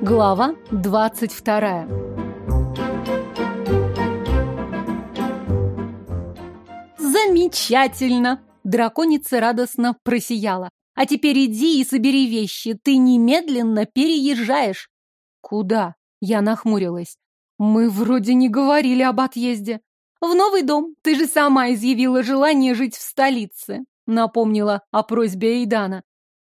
Глава 22. Замечательно! Драконица радостно просияла. А теперь иди и собери вещи. Ты немедленно переезжаешь. Куда? Я нахмурилась. Мы вроде не говорили об отъезде. В новый дом. Ты же сама изъявила желание жить в столице. Напомнила о просьбе Эйдана.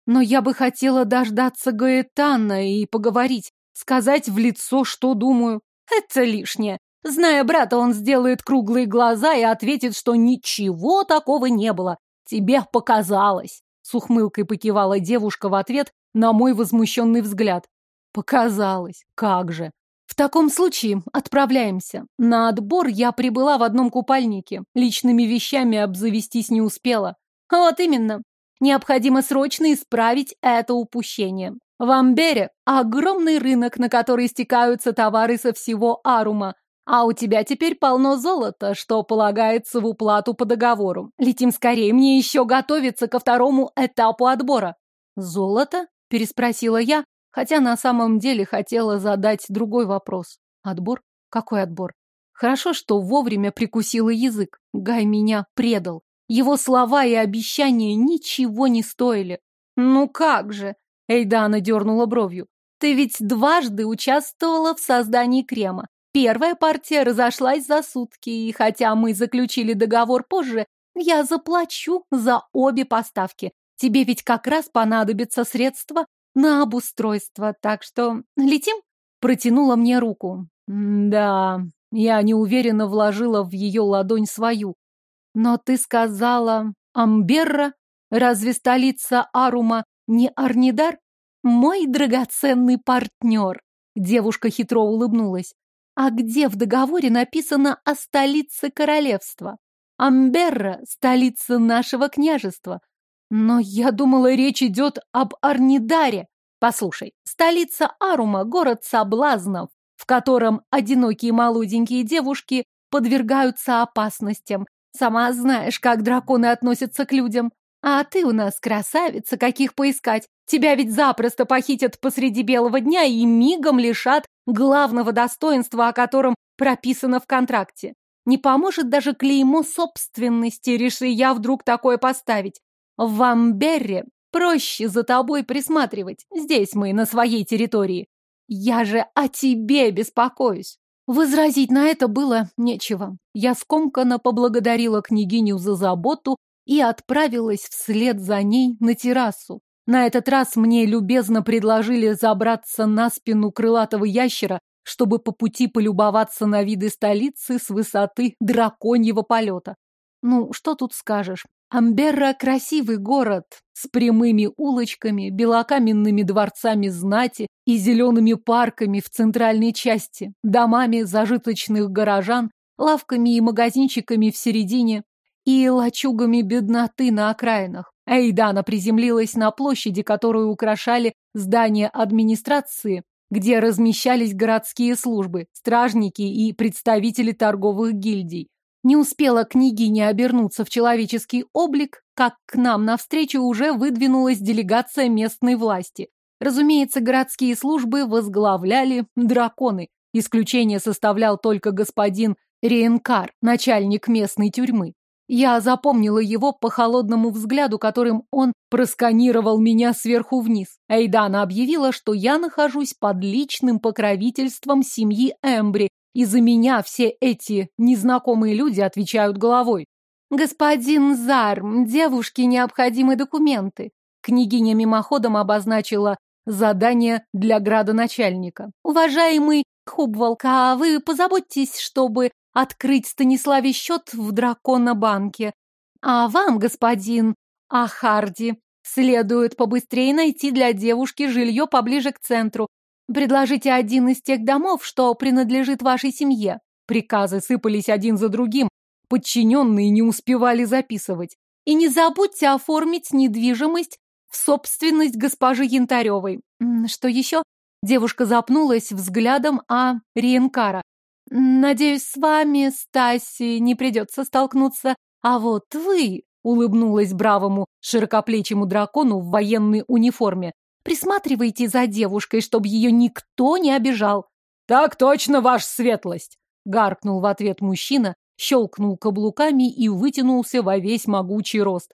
Но я бы хотела дождаться Гаэтана и поговорить, сказать в лицо, что думаю. Это лишнее. Зная брата, он сделает круглые глаза и ответит, что ничего такого не было. Тебе показалось. С ухмылкой покивала девушка в ответ на мой возмущенный взгляд. Показалось. Как же. В таком случае отправляемся. На отбор я прибыла в одном купальнике. Личными вещами обзавестись не успела. Вот именно. Необходимо срочно исправить это упущение. В Амбере огромный рынок, на который стекаются товары со всего Арума. А у тебя теперь полно золота, что полагается в уплату по договору. Летим скорее, мне еще готовиться ко второму этапу отбора. Золото? Переспросила я, хотя на самом деле хотела задать другой вопрос. Отбор? Какой отбор? Хорошо, что вовремя прикусила язык. Гай меня предал. Его слова и обещания ничего не стоили. «Ну как же?» — Эйдана дернула бровью. «Ты ведь дважды участвовала в создании крема. Первая партия разошлась за сутки, и хотя мы заключили договор позже, я заплачу за обе поставки. Тебе ведь как раз понадобится средства на обустройство, так что летим?» Протянула мне руку. «Да...» Я неуверенно вложила в ее ладонь свою. Но ты сказала Амберра? Разве столица Арума не Арнидар? Мой драгоценный партнер. Девушка хитро улыбнулась. А где в договоре написано о столице королевства? Амберра – столица нашего княжества. Но я думала, речь идет об Арнидаре. Послушай, столица Арума – город соблазнов, в котором одинокие молоденькие девушки подвергаются опасностям, Сама знаешь, как драконы относятся к людям. А ты у нас красавица, каких поискать. Тебя ведь запросто похитят посреди белого дня и мигом лишат главного достоинства, о котором прописано в контракте. Не поможет даже клеймо собственности, реши я вдруг такое поставить. В Вамберре проще за тобой присматривать. Здесь мы на своей территории. Я же о тебе беспокоюсь. Возразить на это было нечего. Я скомканно поблагодарила княгиню за заботу и отправилась вслед за ней на террасу. На этот раз мне любезно предложили забраться на спину крылатого ящера, чтобы по пути полюбоваться на виды столицы с высоты драконьего полета. Ну, что тут скажешь? Амберра – красивый город с прямыми улочками, белокаменными дворцами знати и зелеными парками в центральной части, домами зажиточных горожан, лавками и магазинчиками в середине и лачугами бедноты на окраинах. Эйдана приземлилась на площади, которую украшали здания администрации, где размещались городские службы, стражники и представители торговых гильдий. Не успела княгиня обернуться в человеческий облик, как к нам навстречу уже выдвинулась делегация местной власти. Разумеется, городские службы возглавляли драконы. Исключение составлял только господин Рейнкар, начальник местной тюрьмы. Я запомнила его по холодному взгляду, которым он просканировал меня сверху вниз. Эйдана объявила, что я нахожусь под личным покровительством семьи Эмбри и за меня все эти незнакомые люди отвечают головой. «Господин Зарм, девушке необходимы документы». Княгиня мимоходом обозначила задание для градоначальника. «Уважаемый Хубвалка, вы позаботьтесь, чтобы открыть Станиславе счет в Дракона-банке. А вам, господин Ахарди, следует побыстрее найти для девушки жилье поближе к центру. Предложите один из тех домов, что принадлежит вашей семье. Приказы сыпались один за другим, подчиненные не успевали записывать. И не забудьте оформить недвижимость в собственность госпожи Янтаревой. Что еще? Девушка запнулась взглядом а Риенкара. Надеюсь, с вами, Стаси, не придется столкнуться. А вот вы, улыбнулась бравому широкоплечему дракону в военной униформе, Присматривайте за девушкой, чтобы ее никто не обижал. Так точно, ваша светлость! Гаркнул в ответ мужчина, щелкнул каблуками и вытянулся во весь могучий рост.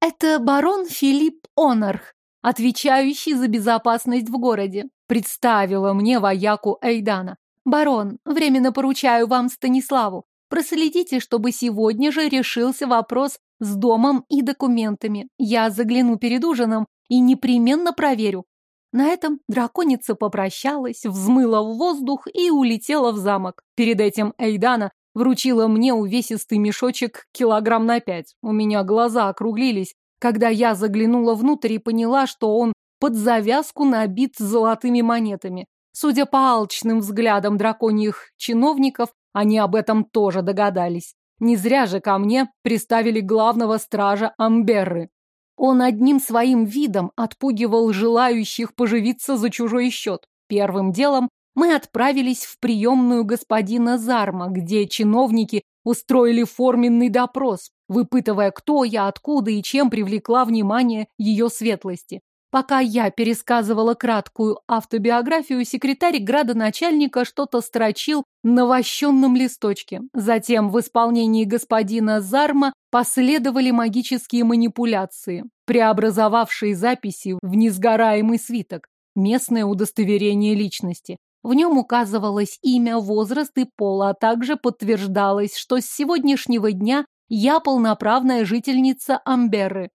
Это барон Филипп Онарх, отвечающий за безопасность в городе. Представила мне вояку Эйдана. Барон, временно поручаю вам Станиславу. Проследите, чтобы сегодня же решился вопрос с домом и документами. Я загляну перед ужином и непременно проверю. На этом драконица попрощалась, взмыла в воздух и улетела в замок. Перед этим Эйдана вручила мне увесистый мешочек килограмм на пять. У меня глаза округлились, когда я заглянула внутрь и поняла, что он под завязку набит золотыми монетами. Судя по алчным взглядам драконьих чиновников, они об этом тоже догадались. Не зря же ко мне приставили главного стража Амберры. Он одним своим видом отпугивал желающих поживиться за чужой счет. Первым делом мы отправились в приемную господина Зарма, где чиновники устроили форменный допрос, выпытывая, кто я, откуда и чем привлекла внимание ее светлости. Пока я пересказывала краткую автобиографию, секретарь градоначальника что-то строчил на вощенном листочке. Затем в исполнении господина Зарма последовали магические манипуляции, преобразовавшие записи в несгораемый свиток, местное удостоверение личности. В нем указывалось имя, возраст и пол, а также подтверждалось, что с сегодняшнего дня я полноправная жительница Амберы.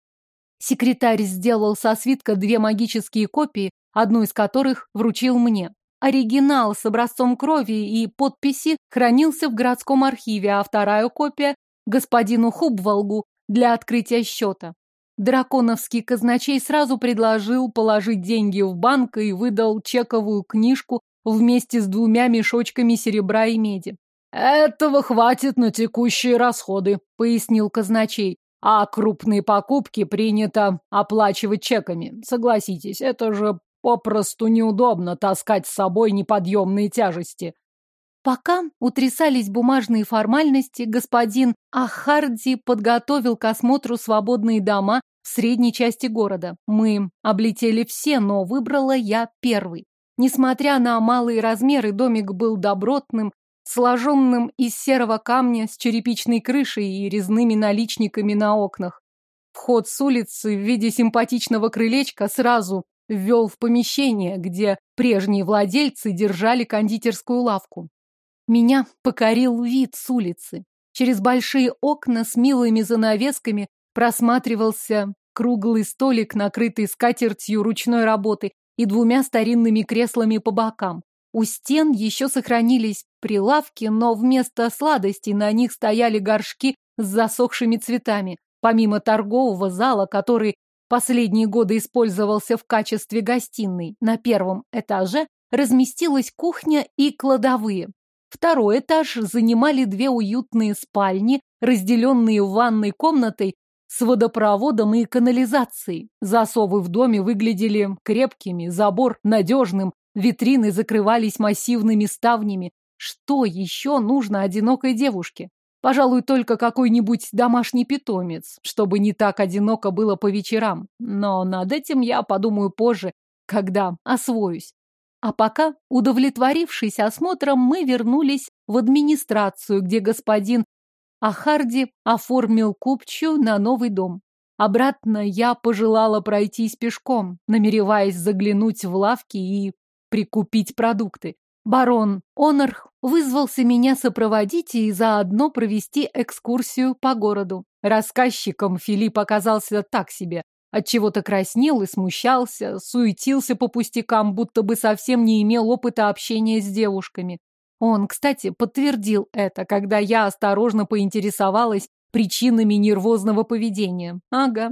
Секретарь сделал со свитка две магические копии, одну из которых вручил мне. Оригинал с образцом крови и подписи хранился в городском архиве, а вторая копия – господину Хубволгу для открытия счета. Драконовский казначей сразу предложил положить деньги в банк и выдал чековую книжку вместе с двумя мешочками серебра и меди. «Этого хватит на текущие расходы», — пояснил казначей. «А крупные покупки принято оплачивать чеками. Согласитесь, это же попросту неудобно таскать с собой неподъемные тяжести». Пока утрясались бумажные формальности, господин Ахарди подготовил к осмотру свободные дома в средней части города. Мы облетели все, но выбрала я первый. Несмотря на малые размеры, домик был добротным, сложенным из серого камня с черепичной крышей и резными наличниками на окнах. Вход с улицы в виде симпатичного крылечка сразу ввел в помещение, где прежние владельцы держали кондитерскую лавку. Меня покорил вид с улицы. Через большие окна с милыми занавесками просматривался круглый столик, накрытый скатертью ручной работы, и двумя старинными креслами по бокам. У стен еще сохранились прилавки, но вместо сладостей на них стояли горшки с засохшими цветами. Помимо торгового зала, который последние годы использовался в качестве гостиной, на первом этаже разместилась кухня и кладовые. Второй этаж занимали две уютные спальни, разделенные ванной комнатой с водопроводом и канализацией. Засовы в доме выглядели крепкими, забор надежным, витрины закрывались массивными ставнями. Что еще нужно одинокой девушке? Пожалуй, только какой-нибудь домашний питомец, чтобы не так одиноко было по вечерам. Но над этим я подумаю позже, когда освоюсь. А пока, удовлетворившись осмотром, мы вернулись в администрацию, где господин а Харди оформил купчу на новый дом. Обратно я пожелала пройтись пешком, намереваясь заглянуть в лавки и прикупить продукты. Барон Онарх вызвался меня сопроводить и заодно провести экскурсию по городу. Рассказчиком Филипп оказался так себе. Отчего-то краснел и смущался, суетился по пустякам, будто бы совсем не имел опыта общения с девушками. Он, кстати, подтвердил это, когда я осторожно поинтересовалась причинами нервозного поведения. Ага.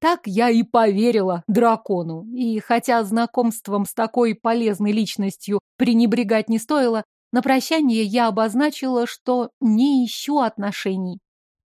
Так я и поверила дракону. И хотя знакомством с такой полезной личностью пренебрегать не стоило, на прощание я обозначила, что не ищу отношений.